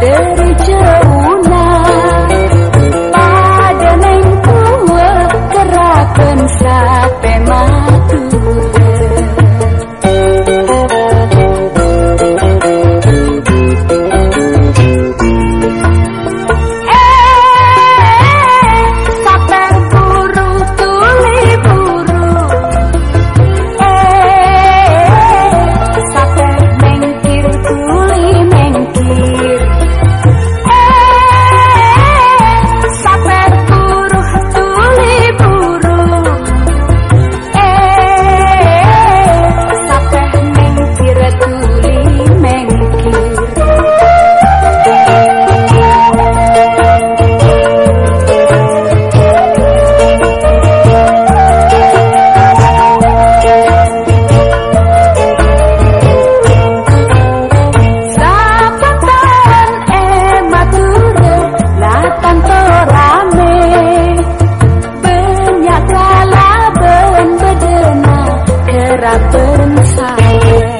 dari jauh burn fire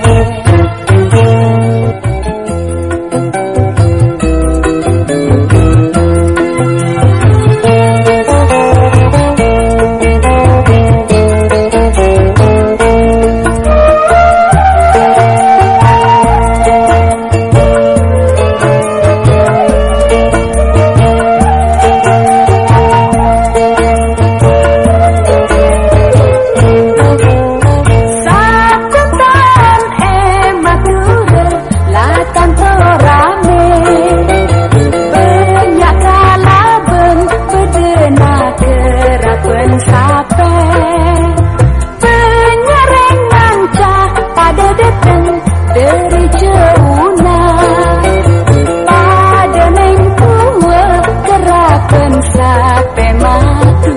Pada main kuwe gerakan sampai matu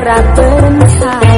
Ratu Rencana